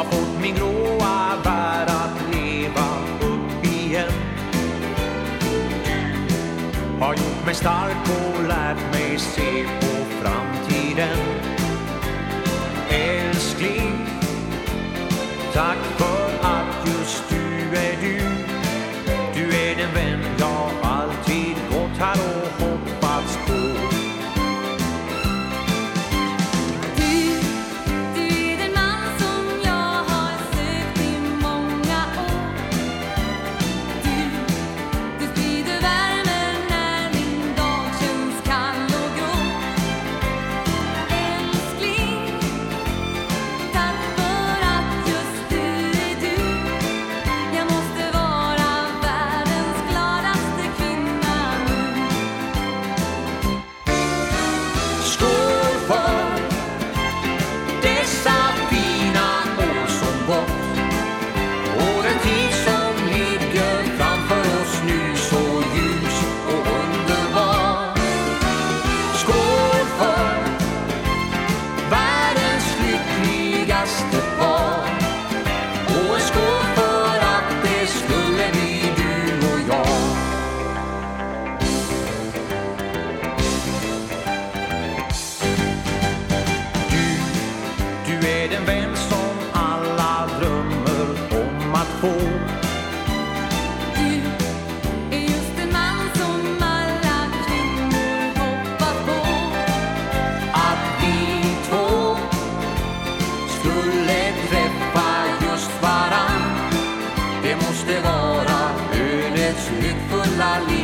Har fått min gråa värld att leva upp igen. Har gjort mig stark och lärt mig se på framtiden. Älskling, tack för att just du är du. Du är den vän jag alltid gått här och hållit och en skål för att det skulle bli du och jag. Du, du är den vän som alla drömmer om att få la.